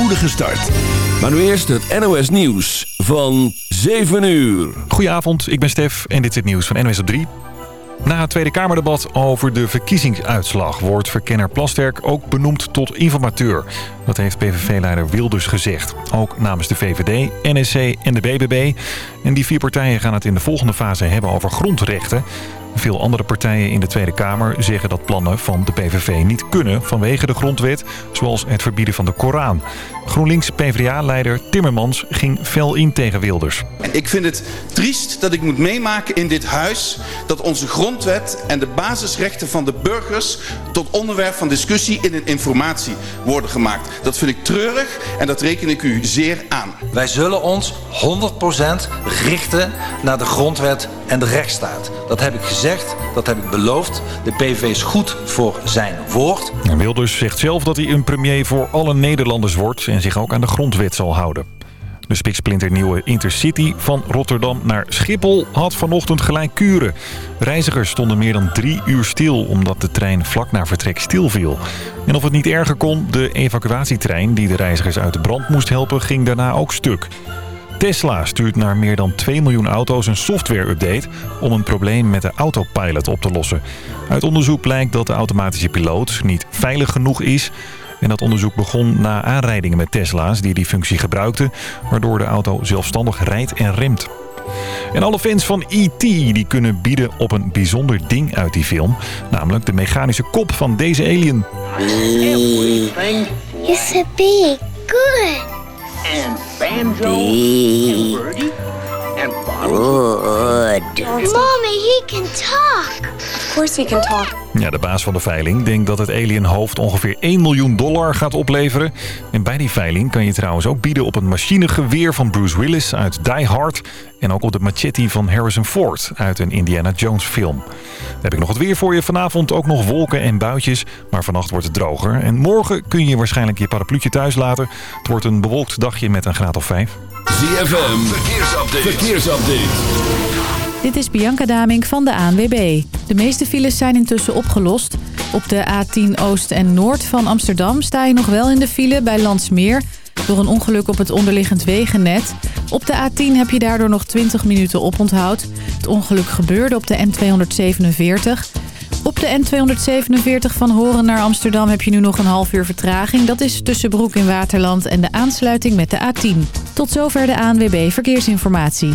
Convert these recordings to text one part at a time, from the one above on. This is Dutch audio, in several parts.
spoedige start. Maar nu eerst het NOS Nieuws van 7 uur. Goedenavond, ik ben Stef en dit is het nieuws van NOS op 3. Na het Tweede Kamerdebat over de verkiezingsuitslag... wordt verkenner Plasterk ook benoemd tot informateur. Dat heeft PVV-leider Wilders gezegd. Ook namens de VVD, NSC en de BBB. En die vier partijen gaan het in de volgende fase hebben over grondrechten. Veel andere partijen in de Tweede Kamer zeggen dat plannen van de PVV niet kunnen vanwege de grondwet, zoals het verbieden van de Koran. GroenLinks PvdA-leider Timmermans ging fel in tegen Wilders. En ik vind het triest dat ik moet meemaken in dit huis dat onze grondwet en de basisrechten van de burgers tot onderwerp van discussie in een informatie worden gemaakt. Dat vind ik treurig en dat reken ik u zeer aan. Wij zullen ons 100% richten naar de grondwet en de rechtsstaat. Dat heb ik gezegd, dat heb ik beloofd. De PVV is goed voor zijn woord. En Wilders zegt zelf dat hij een premier voor alle Nederlanders wordt... en zich ook aan de grondwet zal houden. De spiksplinternieuwe Intercity van Rotterdam naar Schiphol had vanochtend gelijk kuren. Reizigers stonden meer dan drie uur stil omdat de trein vlak na vertrek stilviel. En of het niet erger kon, de evacuatietrein die de reizigers uit de brand moest helpen ging daarna ook stuk. Tesla stuurt naar meer dan 2 miljoen auto's een software-update om een probleem met de autopilot op te lossen. Uit onderzoek blijkt dat de automatische piloot niet veilig genoeg is. En dat onderzoek begon na aanrijdingen met Tesla's die die functie gebruikten, waardoor de auto zelfstandig rijdt en remt. En alle fans van E.T. die kunnen bieden op een bijzonder ding uit die film. Namelijk de mechanische kop van deze alien. It's a big good. and Banjo and Birdie and. Mommy, he can talk. Of course he can talk. Ja, de baas van de veiling denkt dat het alienhoofd ongeveer 1 miljoen dollar gaat opleveren. En bij die veiling kan je trouwens ook bieden op een machinegeweer van Bruce Willis uit Die Hard. En ook op de machete van Harrison Ford uit een Indiana Jones film. Dan heb ik nog het weer voor je. Vanavond ook nog wolken en buitjes. Maar vannacht wordt het droger. En morgen kun je waarschijnlijk je parapluutje thuis laten. Het wordt een bewolkt dagje met een graad of 5. ZFM, verkeersupdate. verkeersupdate. Dit is Bianca Damink van de ANWB. De meeste files zijn intussen opgelost. Op de A10 Oost en Noord van Amsterdam sta je nog wel in de file bij Landsmeer... door een ongeluk op het onderliggend wegennet. Op de A10 heb je daardoor nog 20 minuten oponthoud. Het ongeluk gebeurde op de N247... Op de N247 van Horen naar Amsterdam heb je nu nog een half uur vertraging. Dat is tussen Broek in Waterland en de aansluiting met de A10. Tot zover de ANWB Verkeersinformatie.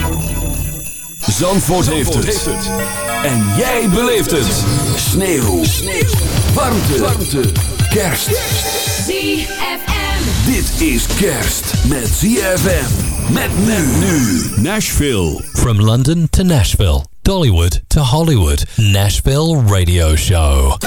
Zandvoort, heeft, het. En jij beleeft het. Sneeuw. Sneeuw. Warmte. Warmte. Kerst. ZFM. Dit is kerst met ZFM. Met men nu. Nashville. From London to Nashville. Dollywood to Hollywood. Nashville Radio Show.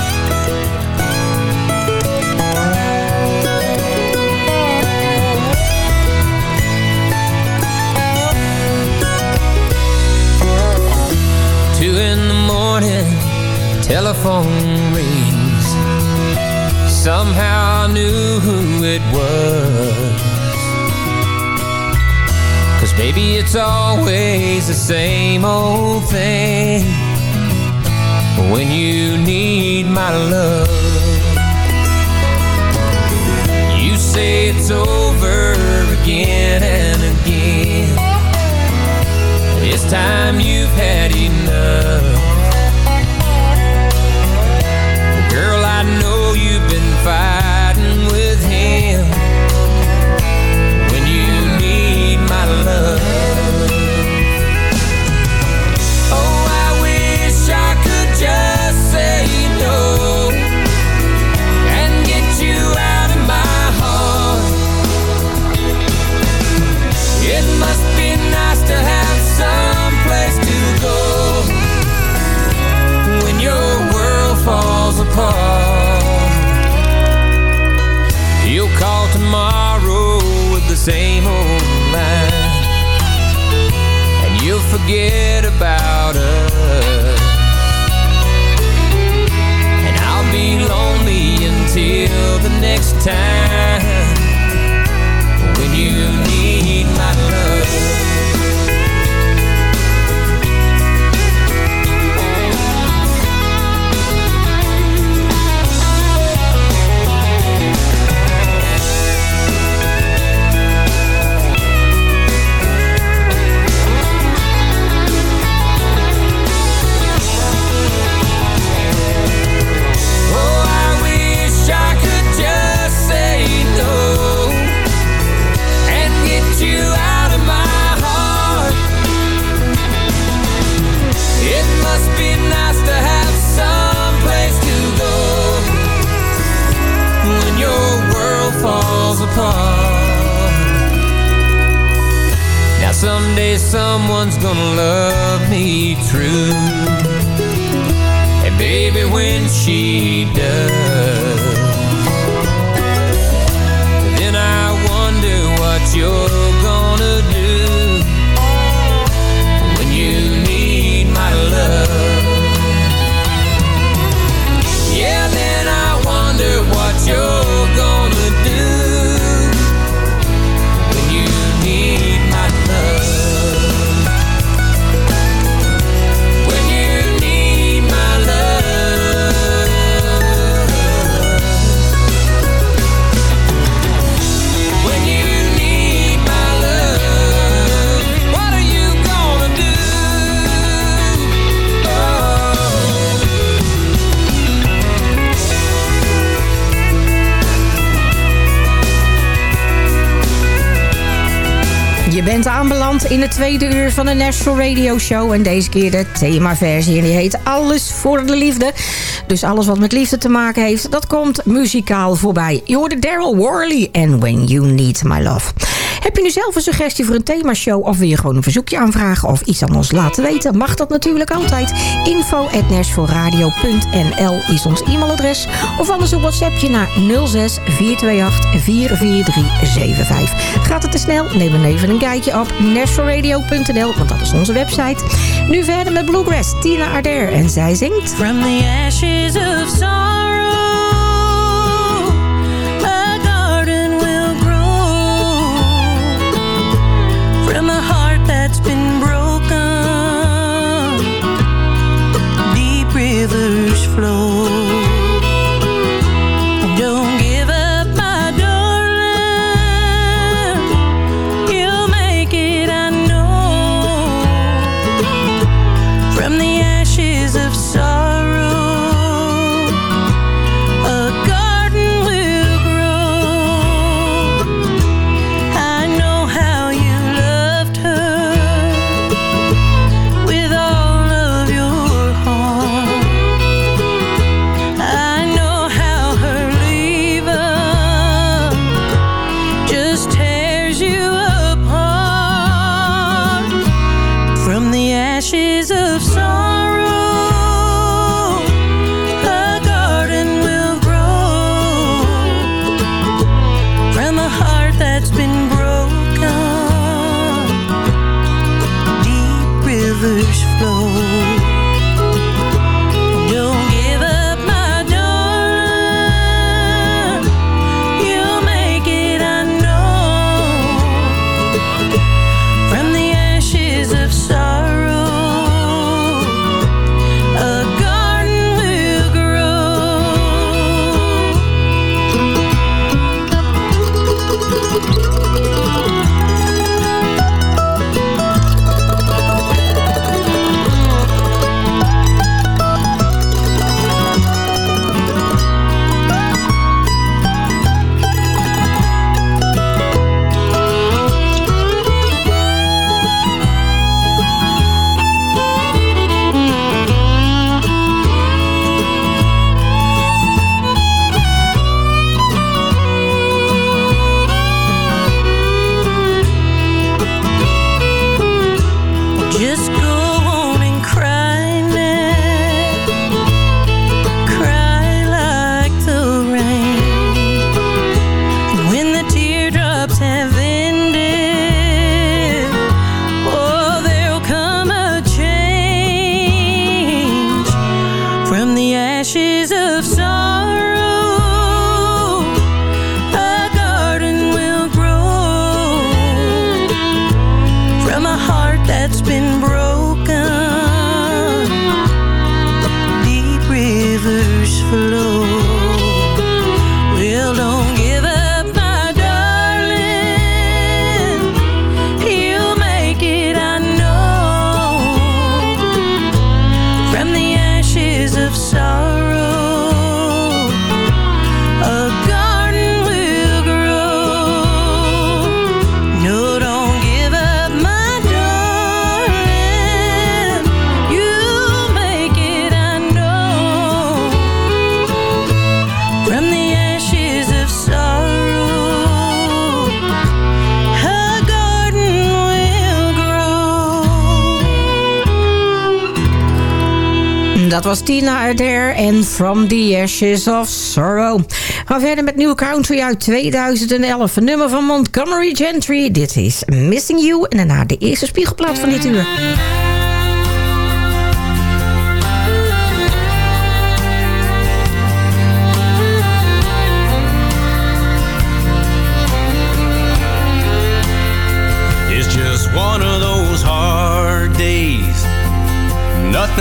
Telephone rings. Somehow I knew who it was. Cause baby, it's always the same old thing when you need my love. You say it's over again and again. This time you've had enough. Someone's gonna love in het tweede uur van de National Radio Show. En deze keer de themaversie. En die heet Alles voor de Liefde. Dus alles wat met liefde te maken heeft, dat komt muzikaal voorbij. Je hoorde Daryl Worley en When You Need My Love. Heb je nu zelf een suggestie voor een themashow... of wil je gewoon een verzoekje aanvragen of iets aan ons laten weten... mag dat natuurlijk altijd. info.nashvilleradio.nl is ons e-mailadres. Of anders een WhatsAppje naar 06 428 44375. Gaat het te snel? Neem dan even een kijkje op nashvilleradio.nl... want dat is onze website. Nu verder met Bluegrass, Tina Ardere. En zij zingt... From the ashes of sorrow, A heart that's been broken, deep rivers flow. was Tina Adair en From the Ashes of Sorrow. We verder met nieuwe country uit 2011. Een nummer van Montgomery Gentry. Dit is Missing You en daarna de eerste spiegelplaat van dit uur.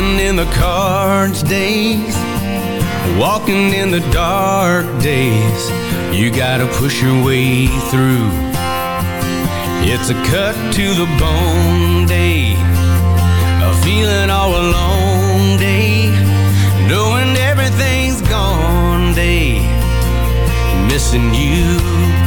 Driving in the cards days Walking in the dark days. You gotta push your way through. It's a cut to the bone day A feeling all alone day. Knowing everything's gone day Missing you.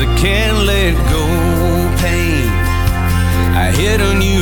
I can't let go. Pain I hit on you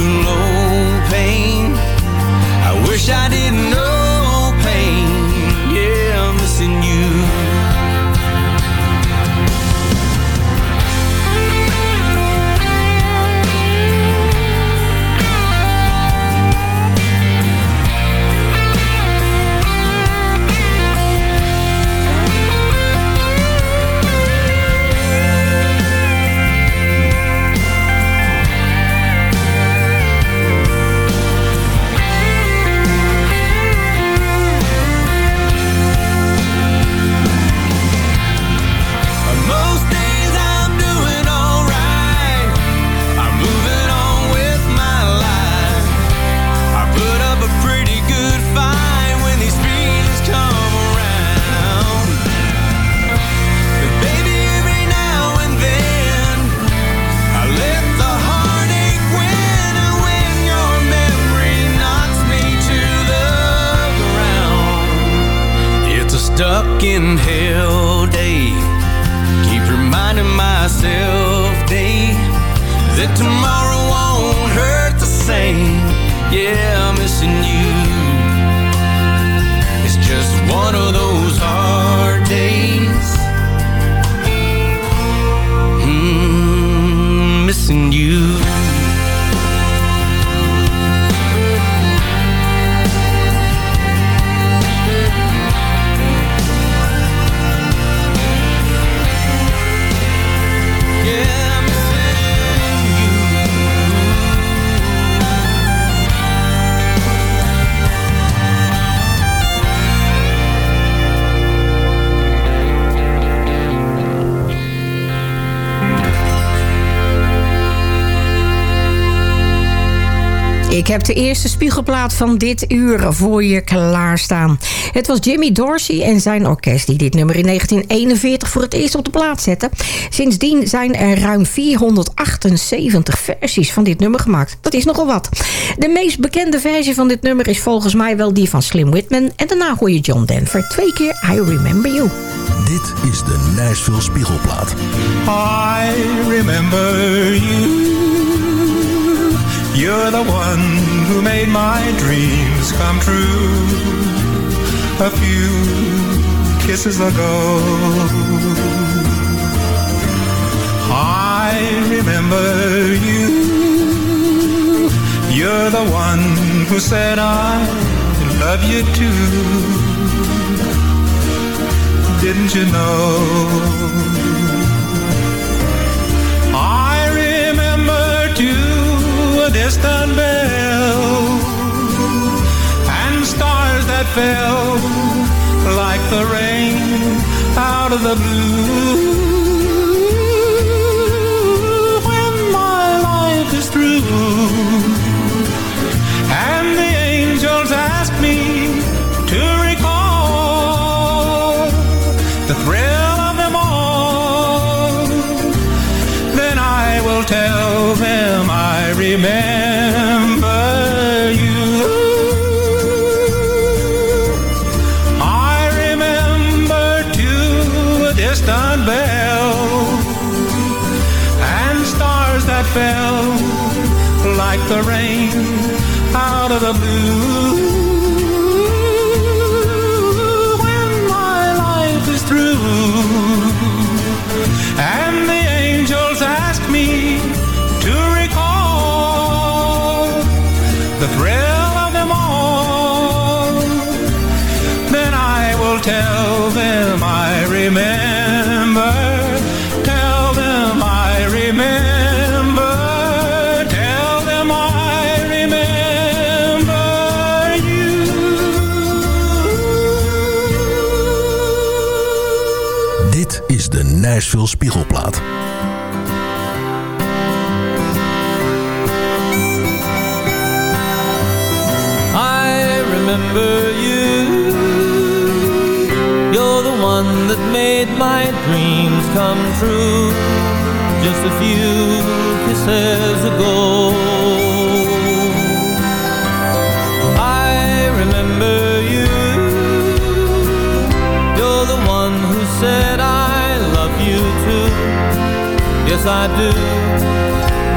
Ik heb de eerste spiegelplaat van dit uur voor je klaarstaan. Het was Jimmy Dorsey en zijn orkest die dit nummer in 1941 voor het eerst op de plaat zette. Sindsdien zijn er ruim 478 versies van dit nummer gemaakt. Dat is nogal wat. De meest bekende versie van dit nummer is volgens mij wel die van Slim Whitman. En daarna hoor je John Denver twee keer I Remember You. Dit is de Nashville Spiegelplaat. I remember you. You're the one who made my dreams come true. A few kisses ago. I remember you. You're the one who said I love you too. Didn't you know? Distant bell and stars that fell like the rain out of the blue. When my life is through is de Nashville Spiegelplaat. I remember you. You're the one that made my dreams come true. Just a few kisses ago. I do.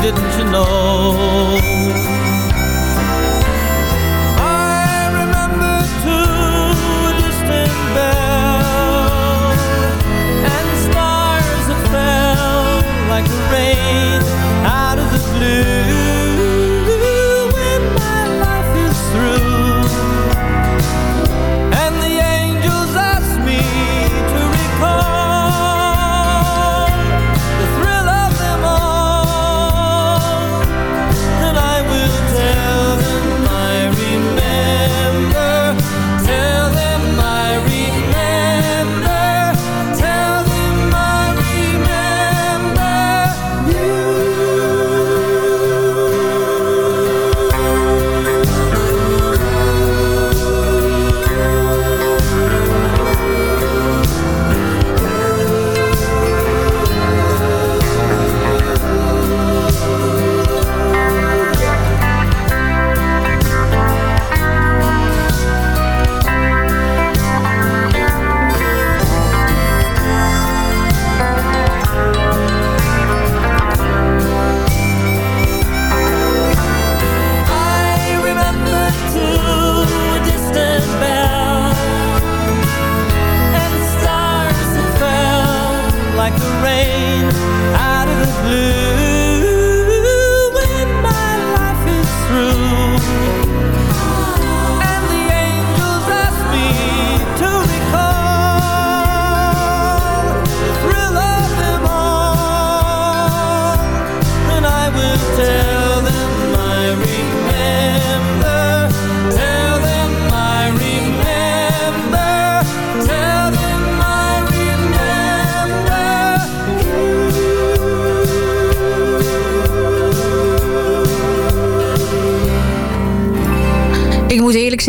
Didn't you know?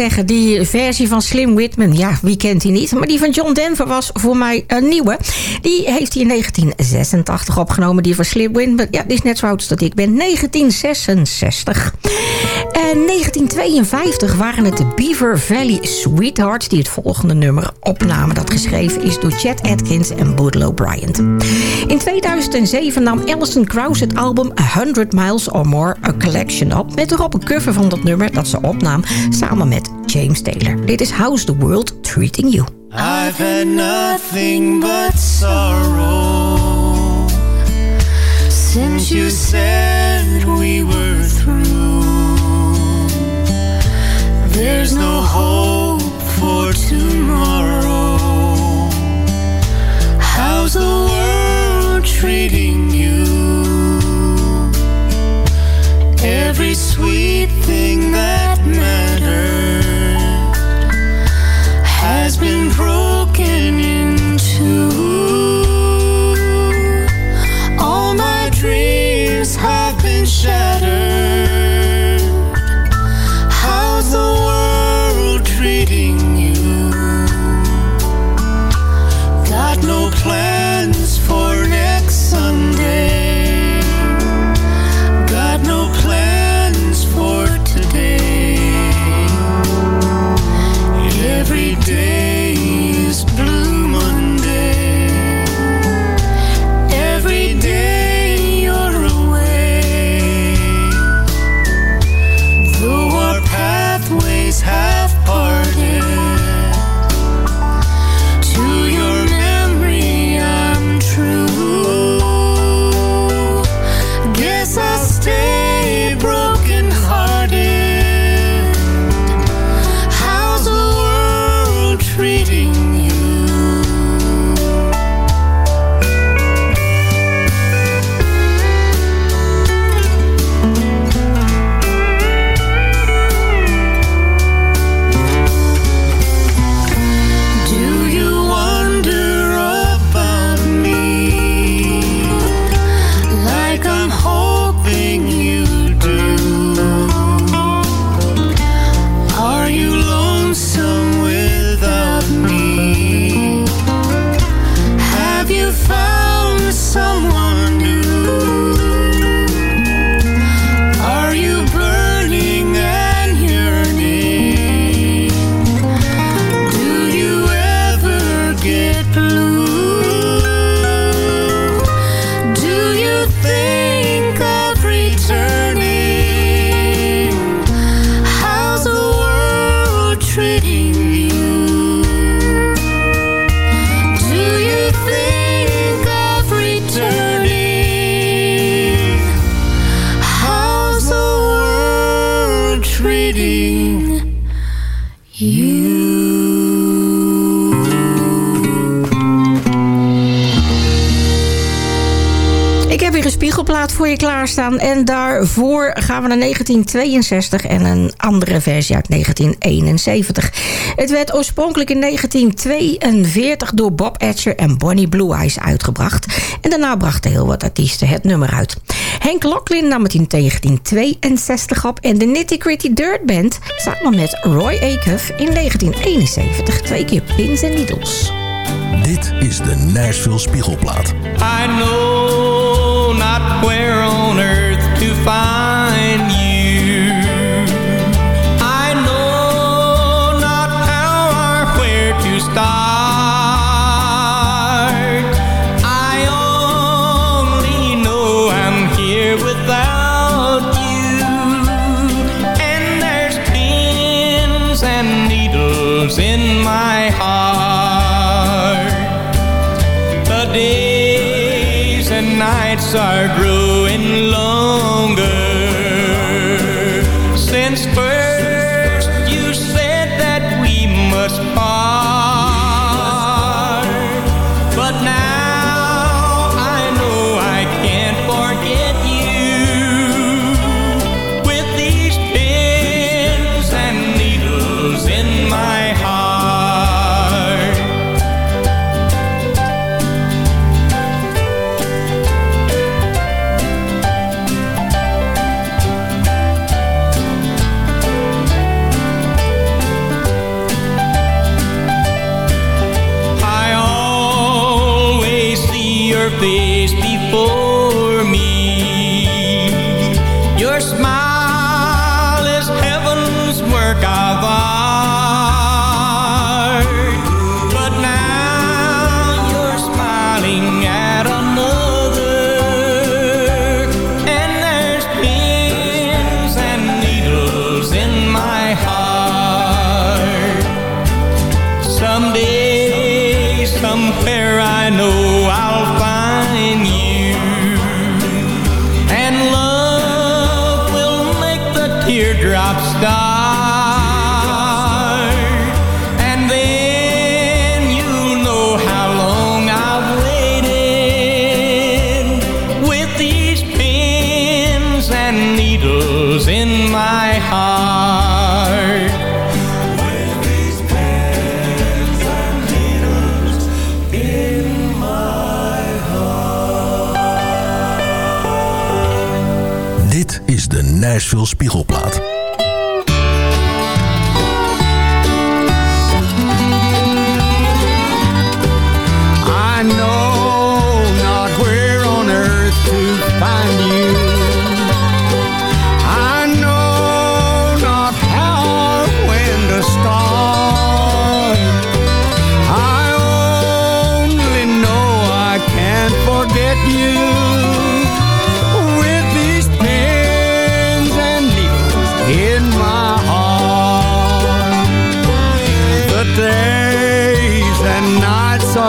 Zeggen, die versie van Slim Whitman, ja, wie kent die niet? Maar die van John Denver was voor mij een nieuwe. Die heeft hij in 1986 opgenomen. Die van Slim Whitman, ja, die is net zo oud als dat ik ben. 1966. En 1952 waren het de Beaver Valley Sweethearts... die het volgende nummer opnamen. Dat geschreven is door Chet Atkins en Boodle Bryant. In 2007 nam Alison Krauss het album 100 Miles or More A Collection op... met erop een cover van dat nummer dat ze opnam... samen met James Taylor. Dit is How's the World Treating You. I've had nothing but sorrow since you said we There's no hope for tomorrow. How's the world treating daarvoor gaan we naar 1962 en een andere versie uit 1971. Het werd oorspronkelijk in 1942 door Bob Etcher en Bonnie Blue Eyes uitgebracht. En daarna brachten heel wat artiesten het nummer uit. Henk Locklin nam het in 1962 op. En de Nitty Gritty Dirt Band samen met Roy Acuff in 1971. Twee keer pins en needles. Dit is de Nashville Spiegelplaat. I know nights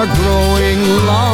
are growing long.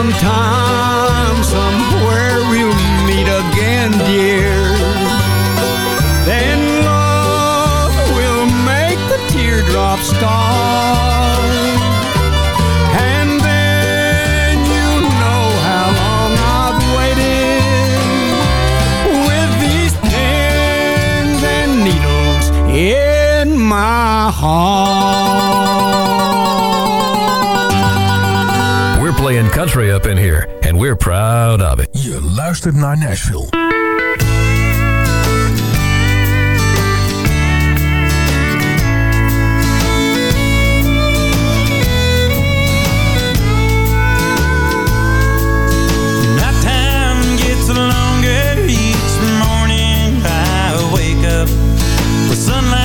sometime, somewhere we'll meet again, dear. Then love will make the teardrops stop. And then you'll know how long I've waited with these pins and needles in my heart. country up in here, and we're proud of it. Je luistert naar Nashville. sunlight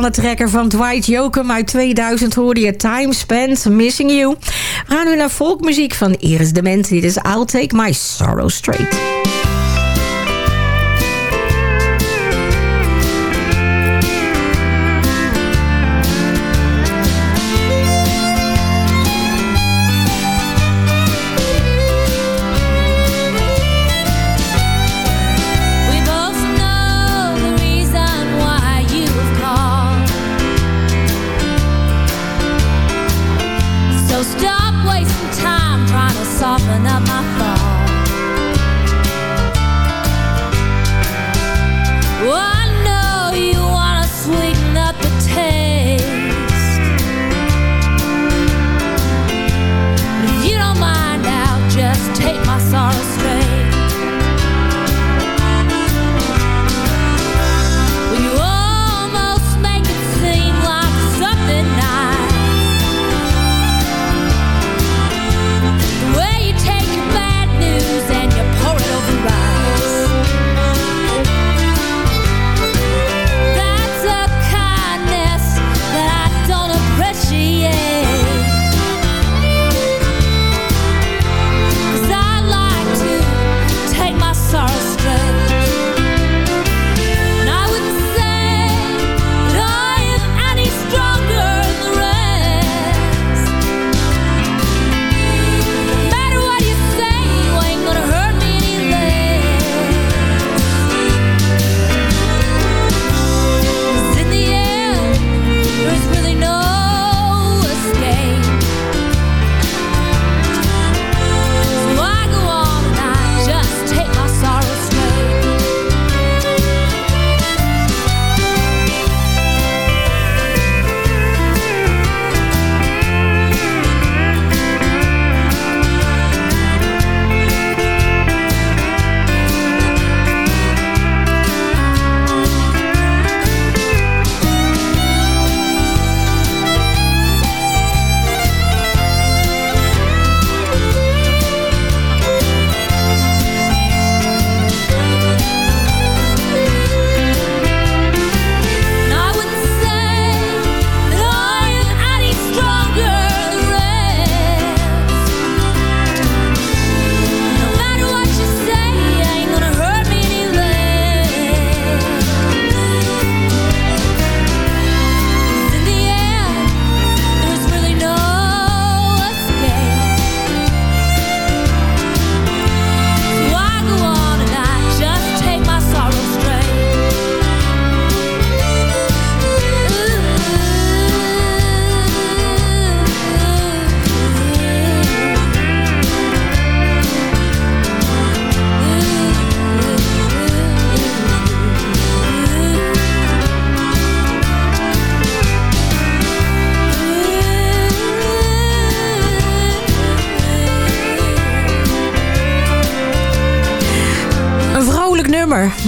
vocale trekker van Dwight Jokum uit 2000 hoorde je Time Spent Missing You. We gaan nu naar volkmuziek van Iris Dement. Dit is I'll Take My Sorrow Straight.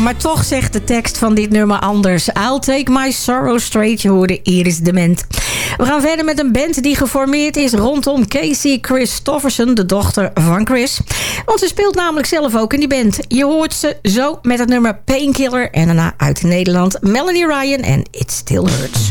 Maar toch zegt de tekst van dit nummer anders. I'll take my sorrow straight. Je hoorde Iris Dement. We gaan verder met een band die geformeerd is rondom Casey Christofferson, de dochter van Chris. Want ze speelt namelijk zelf ook in die band. Je hoort ze zo met het nummer Painkiller en daarna uit Nederland Melanie Ryan en It Still Hurts.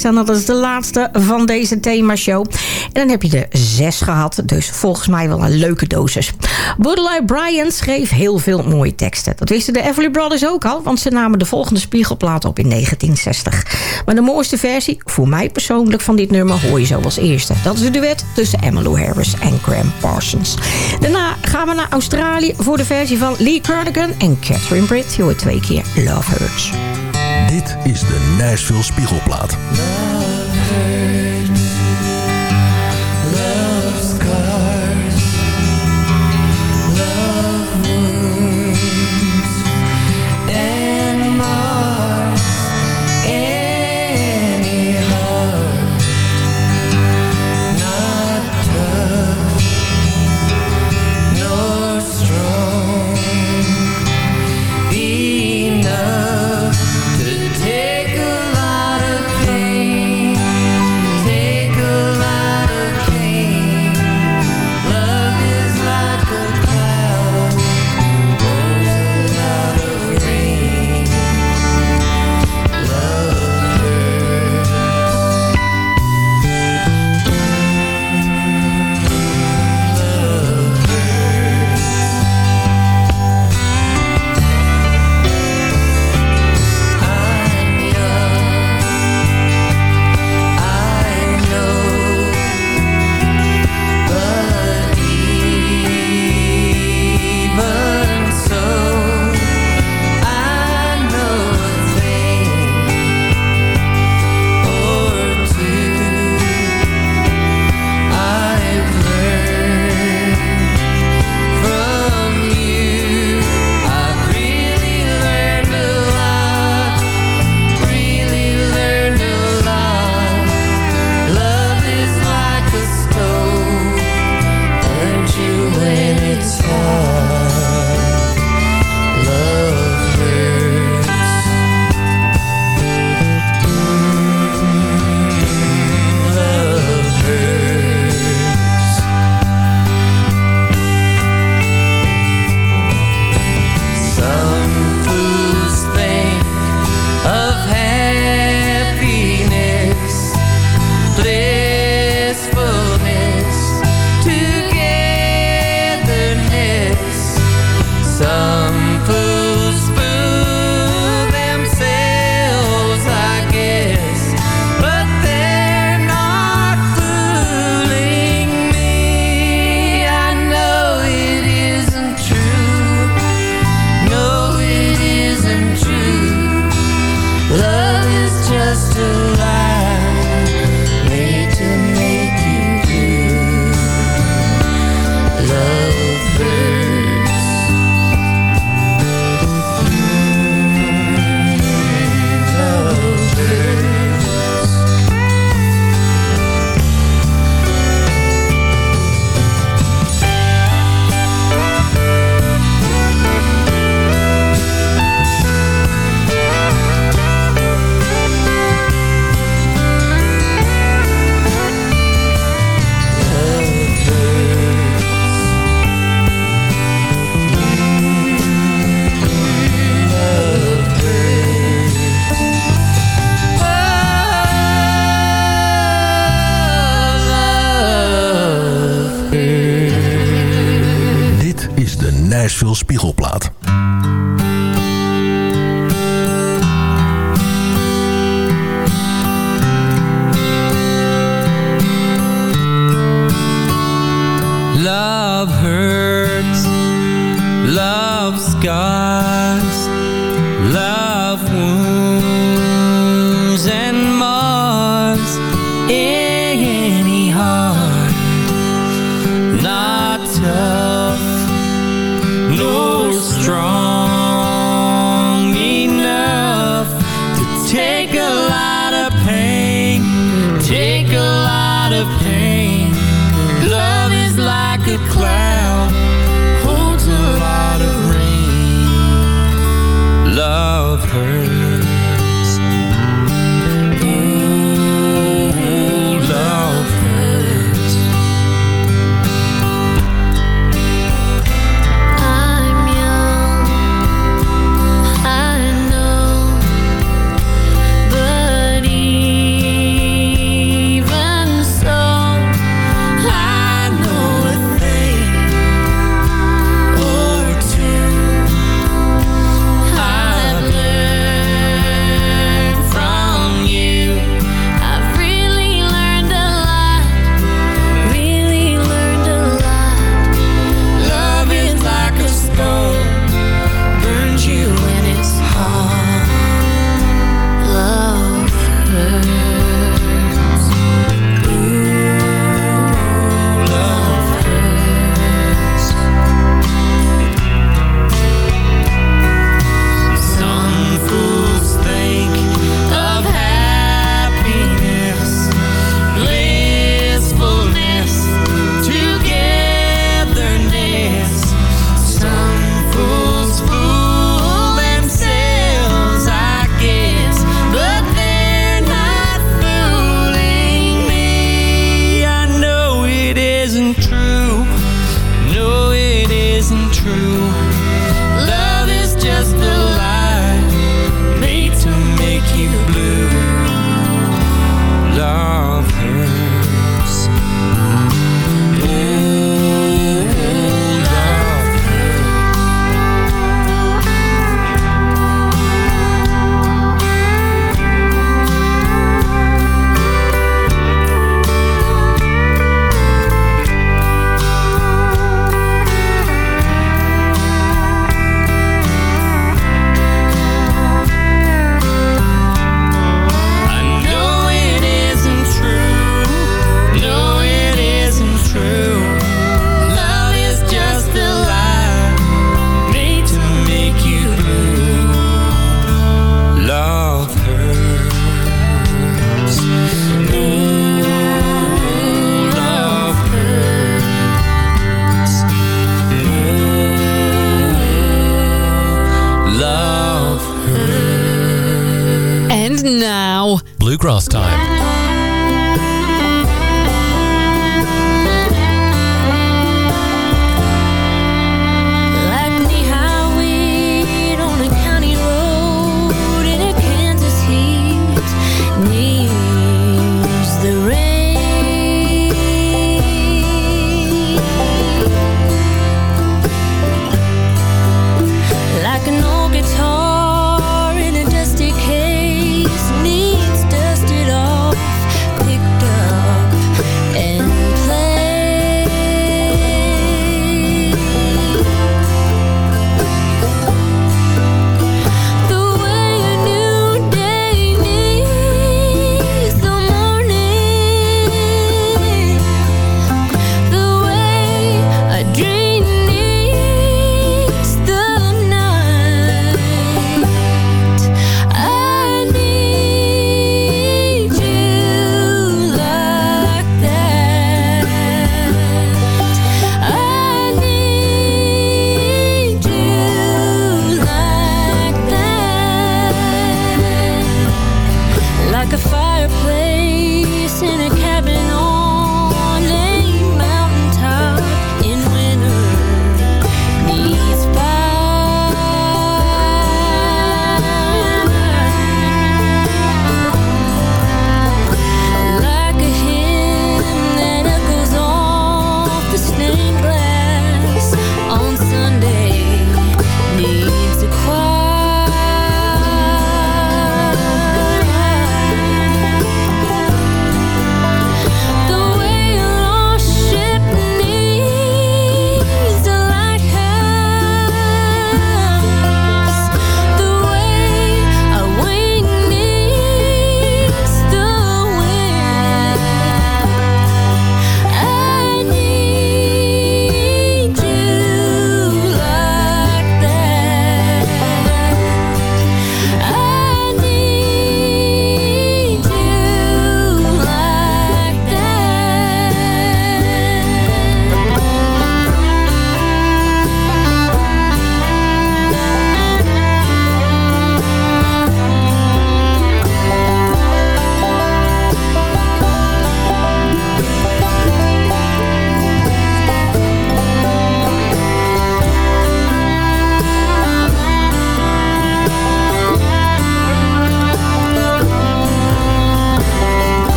Klaarstaan. Dat is de laatste van deze themashow. En dan heb je er zes gehad. Dus volgens mij wel een leuke dosis. Budley Bryant schreef heel veel mooie teksten. Dat wisten de Everly Brothers ook al. Want ze namen de volgende spiegelplaat op in 1960. Maar de mooiste versie, voor mij persoonlijk, van dit nummer... hoor je zo als eerste. Dat is een duet tussen Emmylou Harris en Graham Parsons. Daarna gaan we naar Australië voor de versie van Lee Cardigan en Catherine Britt. Je hoort twee keer Love Hurts. Dit is de Nashville Spiegelplaat. Is just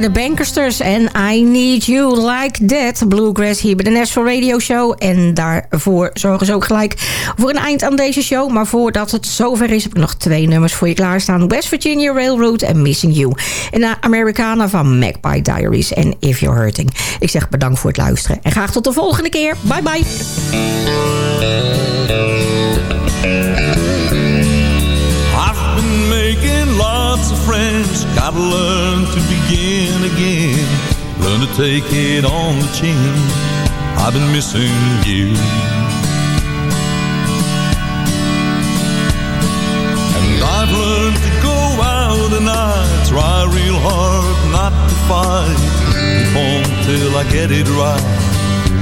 de Bankersters en I Need You Like That. Bluegrass hier bij de National Radio Show. En daarvoor zorgen ze ook gelijk voor een eind aan deze show. Maar voordat het zover is, heb ik nog twee nummers voor je klaarstaan. West Virginia Railroad en Missing You. En de Americana van Magpie Diaries en If You're Hurting. Ik zeg bedankt voor het luisteren. En graag tot de volgende keer. Bye bye. Friends. Gotta learn to begin again. Learn to take it on the chin. I've been missing you. And I've learned to go out and I try real hard not to fight. Keep on till I get it right.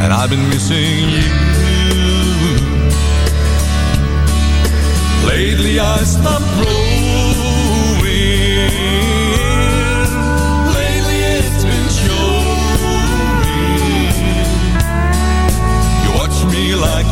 And I've been missing you. Lately I stopped growing like